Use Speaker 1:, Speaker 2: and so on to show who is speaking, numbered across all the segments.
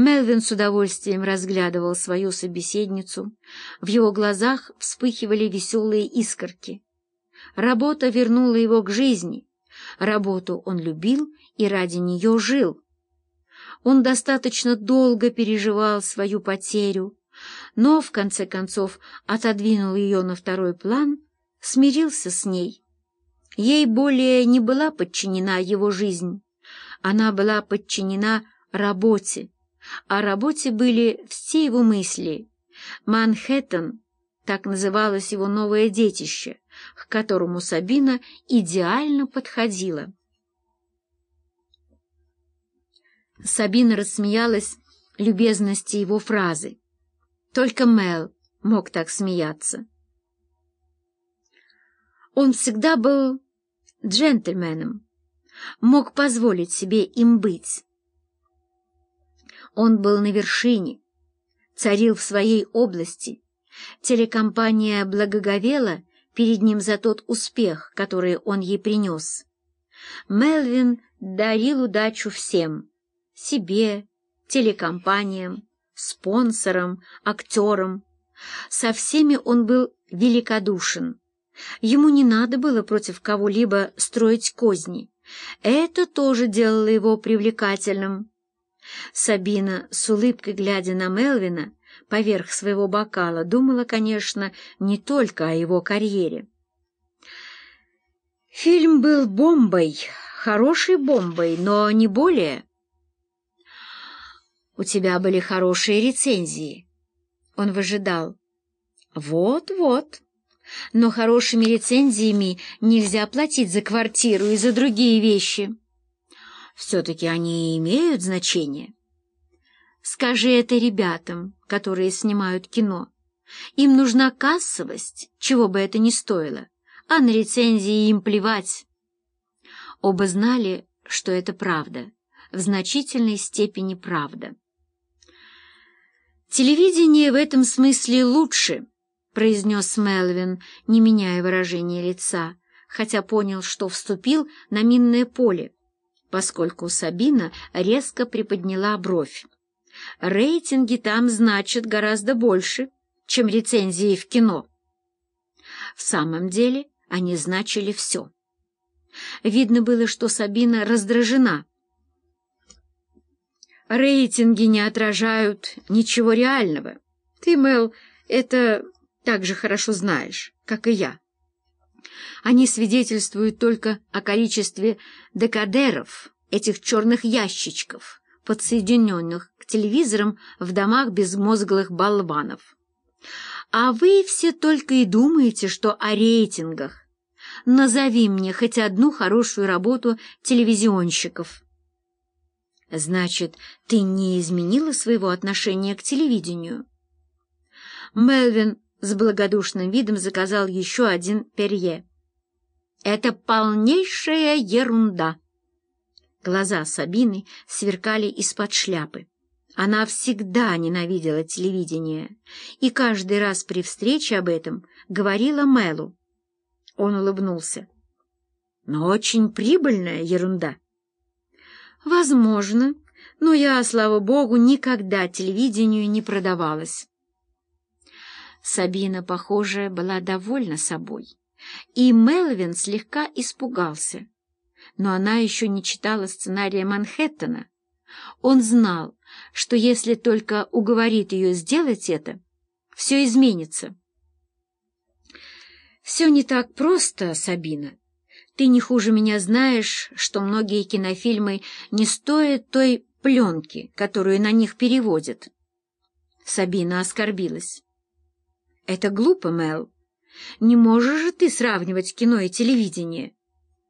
Speaker 1: Мелвин с удовольствием разглядывал свою собеседницу. В его глазах вспыхивали веселые искорки. Работа вернула его к жизни. Работу он любил и ради нее жил. Он достаточно долго переживал свою потерю, но, в конце концов, отодвинул ее на второй план, смирился с ней. Ей более не была подчинена его жизнь. Она была подчинена работе, а работе были все его мысли. Манхэттен, так называлось его новое детище, к которому Сабина идеально подходила. Сабина рассмеялась любезности его фразы. Только Мел мог так смеяться. Он всегда был джентльменом, мог позволить себе им быть. Он был на вершине, царил в своей области. Телекомпания благоговела перед ним за тот успех, который он ей принес. Мелвин дарил удачу всем — себе, телекомпаниям, спонсорам, актерам. Со всеми он был великодушен. Ему не надо было против кого-либо строить козни. Это тоже делало его привлекательным. Сабина, с улыбкой глядя на Мелвина, поверх своего бокала, думала, конечно, не только о его карьере. Фильм был бомбой, хорошей бомбой, но не более. «У тебя были хорошие рецензии». Он выжидал. «Вот-вот. Но хорошими рецензиями нельзя платить за квартиру и за другие вещи. Все-таки они имеют значение». Скажи это ребятам, которые снимают кино. Им нужна кассовость, чего бы это ни стоило, а на рецензии им плевать. Оба знали, что это правда, в значительной степени правда. «Телевидение в этом смысле лучше», — произнес Мелвин, не меняя выражения лица, хотя понял, что вступил на минное поле, поскольку Сабина резко приподняла бровь. Рейтинги там значат гораздо больше, чем рецензии в кино. В самом деле они значили все. Видно было, что Сабина раздражена. Рейтинги не отражают ничего реального. Ты, Мэл, это так же хорошо знаешь, как и я. Они свидетельствуют только о количестве декадеров, этих черных ящичков, подсоединенных к телевизорам в домах безмозглых болванов. А вы все только и думаете, что о рейтингах. Назови мне хоть одну хорошую работу телевизионщиков. Значит, ты не изменила своего отношения к телевидению? Мелвин с благодушным видом заказал еще один перье. Это полнейшая ерунда. Глаза Сабины сверкали из-под шляпы. Она всегда ненавидела телевидение, и каждый раз при встрече об этом говорила Мэлу. Он улыбнулся. «Но очень прибыльная ерунда». «Возможно, но я, слава богу, никогда телевидению не продавалась». Сабина, похоже, была довольна собой, и Мелвин слегка испугался но она еще не читала сценария Манхэттена. Он знал, что если только уговорит ее сделать это, все изменится. «Все не так просто, Сабина. Ты не хуже меня знаешь, что многие кинофильмы не стоят той пленки, которую на них переводят». Сабина оскорбилась. «Это глупо, Мел. Не можешь же ты сравнивать кино и телевидение?»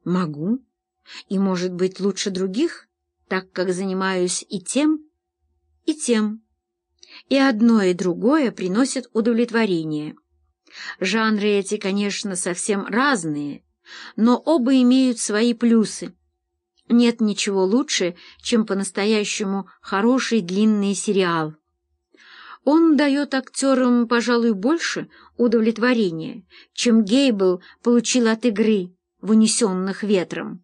Speaker 1: «Могу и, может быть, лучше других, так как занимаюсь и тем, и тем. И одно, и другое приносит удовлетворение. Жанры эти, конечно, совсем разные, но оба имеют свои плюсы. Нет ничего лучше, чем по-настоящему хороший длинный сериал. Он дает актерам, пожалуй, больше удовлетворения, чем Гейбл получил от игры в «Унесенных ветром».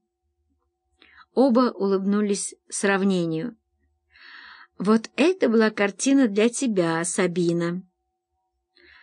Speaker 1: Оба улыбнулись сравнению. Вот это была картина для тебя, Сабина.